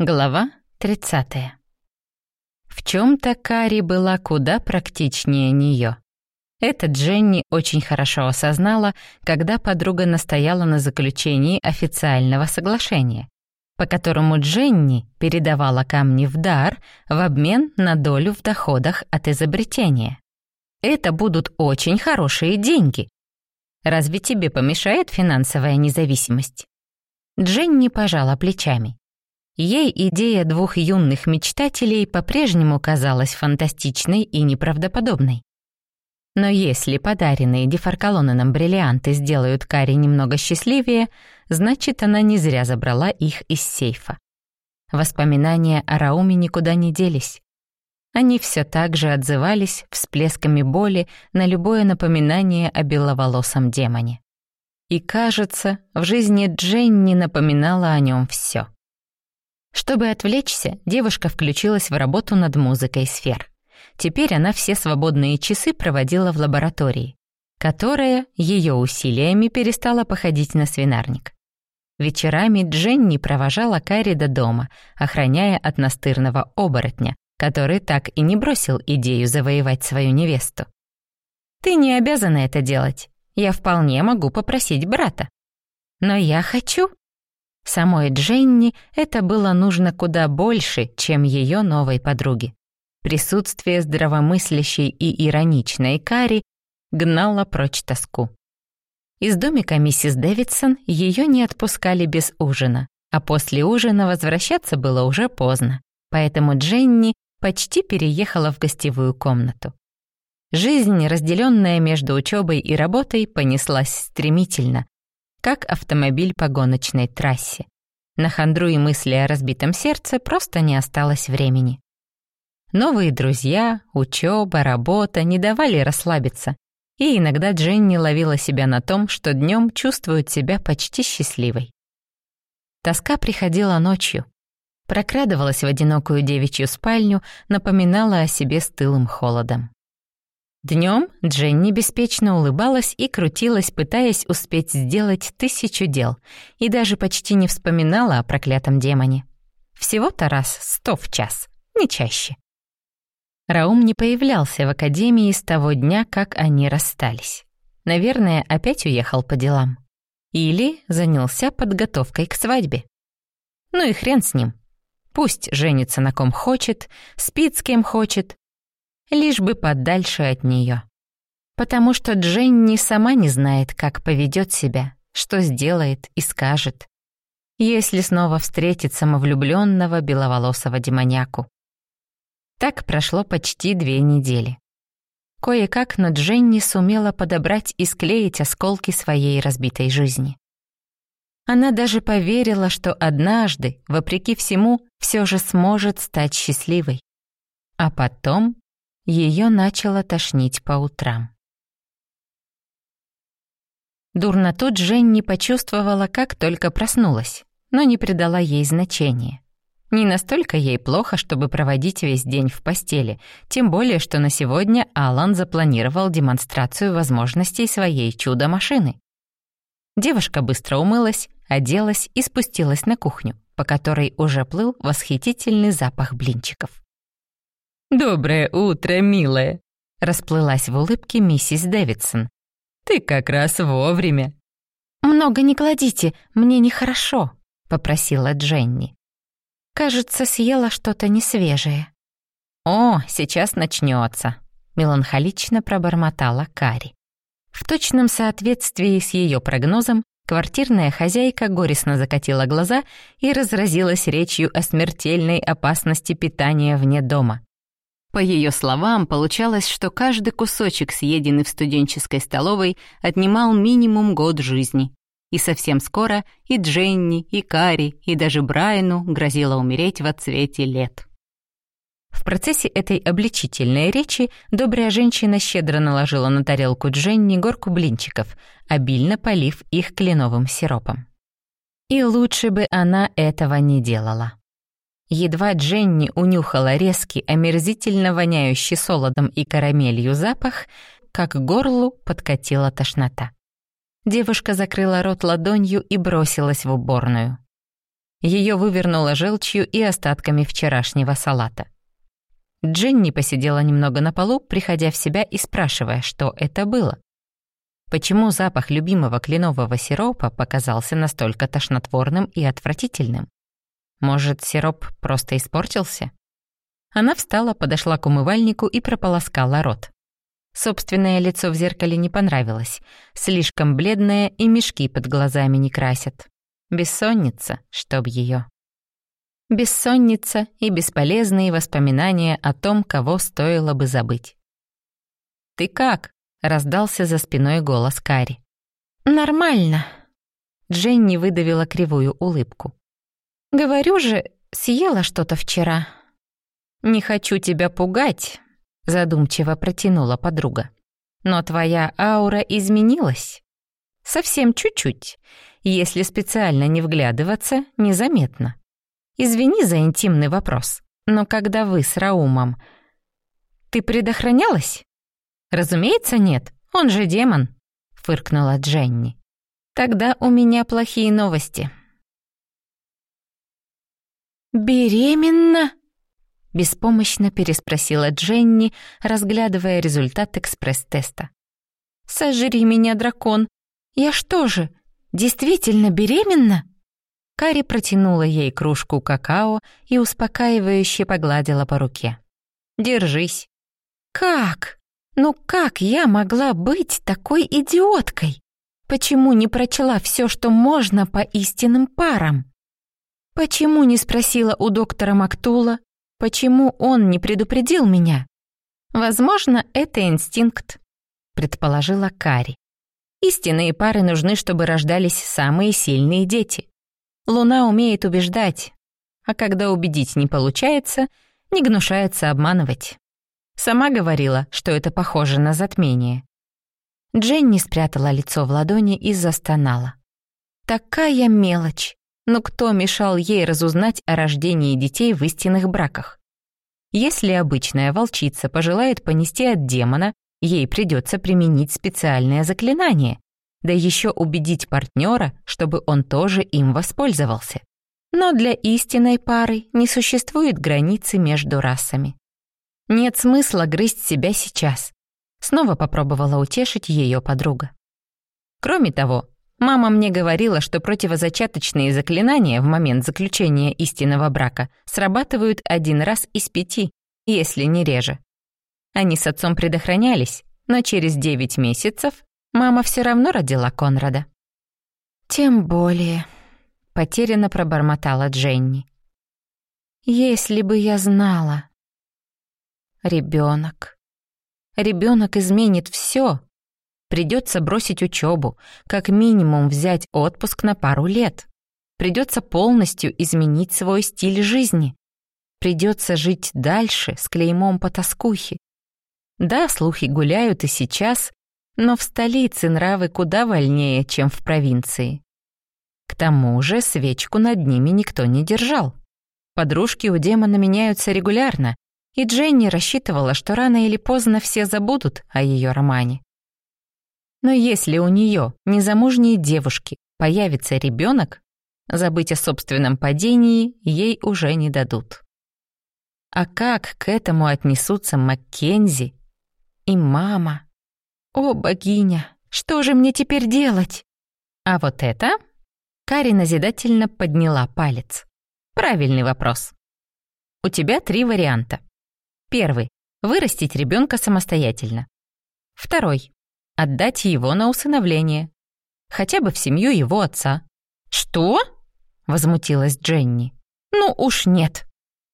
Глава 30. В чем-то Кари была куда практичнее нее. Это Дженни очень хорошо осознала, когда подруга настояла на заключении официального соглашения, по которому Дженни передавала камни в дар в обмен на долю в доходах от изобретения. Это будут очень хорошие деньги. Разве тебе помешает финансовая независимость? Дженни пожала плечами. Ей идея двух юных мечтателей по-прежнему казалась фантастичной и неправдоподобной. Но если подаренные Дефаркалонаном бриллианты сделают Кари немного счастливее, значит, она не зря забрала их из сейфа. Воспоминания о Рауме никуда не делись. Они все так же отзывались всплесками боли на любое напоминание о беловолосом демоне. И, кажется, в жизни Дженни напоминала о нем все. Чтобы отвлечься, девушка включилась в работу над музыкой сфер. Теперь она все свободные часы проводила в лаборатории, которая ее усилиями перестала походить на свинарник. Вечерами Дженни провожала Карри до дома, охраняя от настырного оборотня, который так и не бросил идею завоевать свою невесту. «Ты не обязана это делать. Я вполне могу попросить брата». «Но я хочу», Самой Дженни это было нужно куда больше, чем ее новой подруге. Присутствие здравомыслящей и ироничной Кари гнало прочь тоску. Из домика миссис Дэвидсон ее не отпускали без ужина, а после ужина возвращаться было уже поздно, поэтому Дженни почти переехала в гостевую комнату. Жизнь, разделенная между учебой и работой, понеслась стремительно, как автомобиль по гоночной трассе. На хандру и мысли о разбитом сердце просто не осталось времени. Новые друзья, учеба, работа не давали расслабиться, и иногда Дженни ловила себя на том, что днем чувствует себя почти счастливой. Тоска приходила ночью, прокрадывалась в одинокую девичью спальню, напоминала о себе стылым холодом. Днем Дженни беспечно улыбалась и крутилась, пытаясь успеть сделать тысячу дел, и даже почти не вспоминала о проклятом демоне. Всего-то раз сто в час, не чаще. Раум не появлялся в академии с того дня, как они расстались. Наверное, опять уехал по делам. Или занялся подготовкой к свадьбе. Ну и хрен с ним. Пусть женится на ком хочет, спит с кем хочет, лишь бы подальше от нее. Потому что Дженни сама не знает, как поведет себя, что сделает и скажет, если снова встретит самовлюбленного беловолосого демоняку. Так прошло почти две недели. Кое-как, но Дженни сумела подобрать и склеить осколки своей разбитой жизни. Она даже поверила, что однажды, вопреки всему, все же сможет стать счастливой. А потом ее начало тошнить по утрам. Дурноту Дженни почувствовала, как только проснулась, но не придала ей значения. Не настолько ей плохо, чтобы проводить весь день в постели, тем более, что на сегодня Алан запланировал демонстрацию возможностей своей чудо-машины. Девушка быстро умылась, оделась и спустилась на кухню, по которой уже плыл восхитительный запах блинчиков. «Доброе утро, милая!» — расплылась в улыбке миссис Дэвидсон. «Ты как раз вовремя!» «Много не кладите, мне нехорошо», — попросила Дженни. «Кажется, съела что-то несвежее». «О, сейчас начнется», — меланхолично пробормотала Кари. В точном соответствии с ее прогнозом квартирная хозяйка горестно закатила глаза и разразилась речью о смертельной опасности питания вне дома. По ее словам, получалось, что каждый кусочек, съеденный в студенческой столовой, отнимал минимум год жизни. И совсем скоро и Дженни, и Кари, и даже Брайану грозило умереть в отцвете лет. В процессе этой обличительной речи добрая женщина щедро наложила на тарелку Дженни горку блинчиков, обильно полив их кленовым сиропом. И лучше бы она этого не делала. Едва Дженни унюхала резкий, омерзительно воняющий солодом и карамелью запах, как горлу подкатила тошнота. Девушка закрыла рот ладонью и бросилась в уборную. Ее вывернуло желчью и остатками вчерашнего салата. Дженни посидела немного на полу, приходя в себя и спрашивая, что это было. Почему запах любимого кленового сиропа показался настолько тошнотворным и отвратительным? Может, сироп просто испортился? Она встала, подошла к умывальнику и прополоскала рот. Собственное лицо в зеркале не понравилось. Слишком бледное и мешки под глазами не красят. Бессонница, чтоб ее. Бессонница и бесполезные воспоминания о том, кого стоило бы забыть. «Ты как?» — раздался за спиной голос Кари. «Нормально». Дженни выдавила кривую улыбку. «Говорю же, съела что-то вчера». «Не хочу тебя пугать», — задумчиво протянула подруга. «Но твоя аура изменилась. Совсем чуть-чуть. Если специально не вглядываться, незаметно. Извини за интимный вопрос, но когда вы с Раумом... Ты предохранялась? Разумеется, нет. Он же демон, фыркнула Дженни. Тогда у меня плохие новости. Беременна? Беспомощно переспросила Дженни, разглядывая результат экспресс-теста. «Сожри меня, дракон! Я что же, действительно беременна?» Кари протянула ей кружку какао и успокаивающе погладила по руке. «Держись». «Как? Ну как я могла быть такой идиоткой? Почему не прочла все, что можно по истинным парам? Почему не спросила у доктора Мактула? Почему он не предупредил меня? Возможно, это инстинкт», — предположила Кари. «Истинные пары нужны, чтобы рождались самые сильные дети. Луна умеет убеждать, а когда убедить не получается, не гнушается обманывать. Сама говорила, что это похоже на затмение. Дженни спрятала лицо в ладони и застонала. Такая мелочь, но кто мешал ей разузнать о рождении детей в истинных браках? Если обычная волчица пожелает понести от демона, ей придется применить специальное заклинание, да еще убедить партнера, чтобы он тоже им воспользовался. Но для истинной пары не существует границы между расами. Нет смысла грызть себя сейчас. Снова попробовала утешить ее подруга. Кроме того, мама мне говорила, что противозачаточные заклинания в момент заключения истинного брака срабатывают один раз из пяти, если не реже. Они с отцом предохранялись, но через девять месяцев Мама все равно родила Конрада. Тем более, потерянно пробормотала Дженни. Если бы я знала. Ребенок. Ребенок изменит все. Придется бросить учебу, как минимум взять отпуск на пару лет. Придется полностью изменить свой стиль жизни. Придется жить дальше с клеймом потаскухи. Да, слухи гуляют и сейчас, но в столице нравы куда вольнее, чем в провинции. К тому же свечку над ними никто не держал. Подружки у демона меняются регулярно, и Дженни рассчитывала, что рано или поздно все забудут о ее романе. Но если у нее, незамужней девушки, появится ребенок, забыть о собственном падении ей уже не дадут. А как к этому отнесутся Маккензи и мама? «О, богиня, что же мне теперь делать?» «А вот это?» Кари назидательно подняла палец. «Правильный вопрос. У тебя три варианта. Первый — вырастить ребенка самостоятельно. Второй — отдать его на усыновление. Хотя бы в семью его отца. «Что?» — возмутилась Дженни. «Ну уж нет».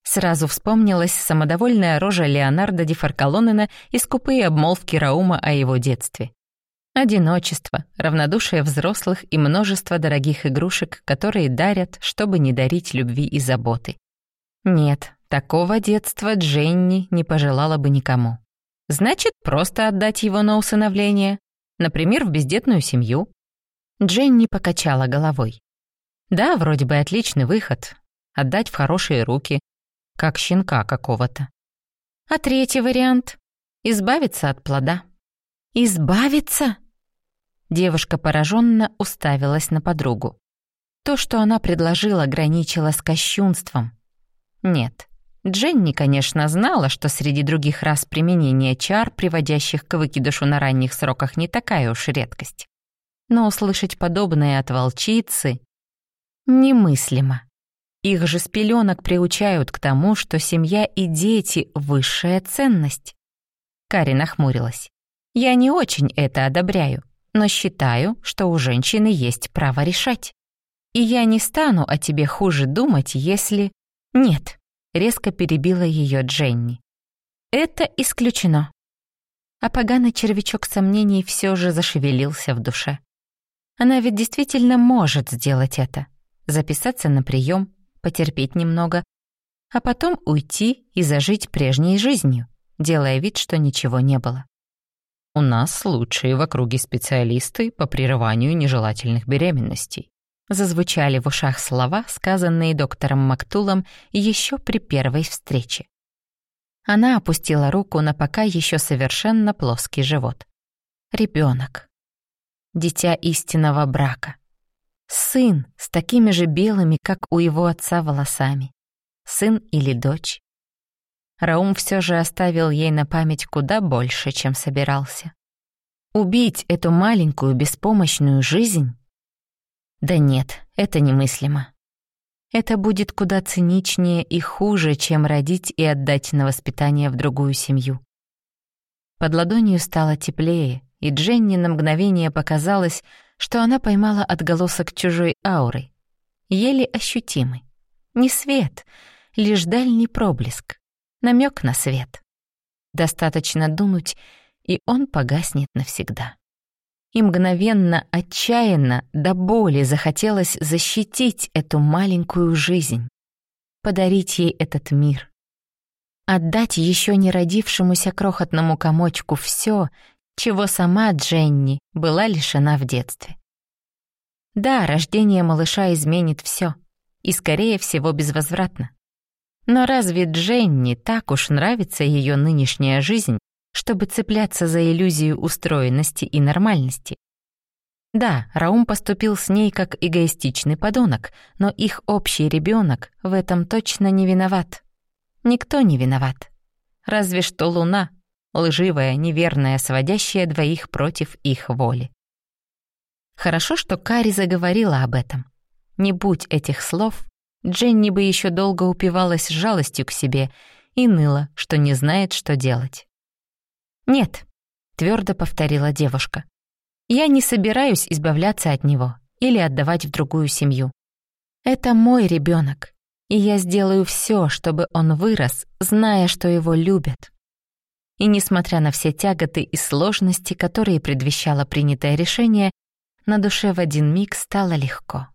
Сразу вспомнилась самодовольная рожа Леонардо Ди Фаркалонена и скупые обмолвки Раума о его детстве. Одиночество, равнодушие взрослых и множество дорогих игрушек, которые дарят, чтобы не дарить любви и заботы. Нет, такого детства Дженни не пожелала бы никому. Значит, просто отдать его на усыновление, например, в бездетную семью. Дженни покачала головой. Да, вроде бы отличный выход. Отдать в хорошие руки, как щенка какого-то. А третий вариант — избавиться от плода. «Избавиться?» Девушка пораженно уставилась на подругу. То, что она предложила, граничило с кощунством. Нет, Дженни, конечно, знала, что среди других рас применения чар, приводящих к выкидышу на ранних сроках, не такая уж редкость. Но услышать подобное от волчицы немыслимо. Их же с пеленок приучают к тому, что семья и дети — высшая ценность. Кари нахмурилась. «Я не очень это одобряю, но считаю, что у женщины есть право решать. И я не стану о тебе хуже думать, если...» «Нет», резко перебила ее Дженни. Это исключено. А поганый червячок сомнений все же зашевелился в душе. Она ведь действительно может сделать это. Записаться на прием, потерпеть немного, а потом уйти и зажить прежней жизнью, делая вид, что ничего не было. У нас лучшие в округе специалисты по прерыванию нежелательных беременностей. Зазвучали в ушах слова, сказанные доктором Мактулом еще при первой встрече. Она опустила руку на пока еще совершенно плоский живот. Ребенок. Дитя истинного брака. Сын с такими же белыми, как у его отца, волосами. Сын или дочь. Раум все же оставил ей на память куда больше, чем собирался. Убить эту маленькую беспомощную жизнь да нет, это немыслимо. Это будет куда циничнее и хуже, чем родить и отдать на воспитание в другую семью. Под ладонью стало теплее, и Дженни на мгновение показалось, что она поймала отголосок чужой ауры, еле ощутимый. Не свет, лишь дальний проблеск, намек на свет. Достаточно дунуть, и он погаснет навсегда и мгновенно, отчаянно, до боли захотелось защитить эту маленькую жизнь, подарить ей этот мир, отдать еще не родившемуся крохотному комочку все, чего сама Дженни была лишена в детстве. Да, рождение малыша изменит все, и, скорее всего, безвозвратно. Но разве Дженни так уж нравится ее нынешняя жизнь, чтобы цепляться за иллюзию устроенности и нормальности. Да, Раум поступил с ней как эгоистичный подонок, но их общий ребенок в этом точно не виноват. Никто не виноват. Разве что Луна, лживая, неверная, сводящая двоих против их воли. Хорошо, что Кари заговорила об этом. Не будь этих слов, Дженни бы еще долго упивалась жалостью к себе и ныла, что не знает, что делать. «Нет», — твердо повторила девушка. «Я не собираюсь избавляться от него или отдавать в другую семью. Это мой ребенок, и я сделаю все, чтобы он вырос, зная, что его любят». И несмотря на все тяготы и сложности, которые предвещало принятое решение, на душе в один миг стало легко.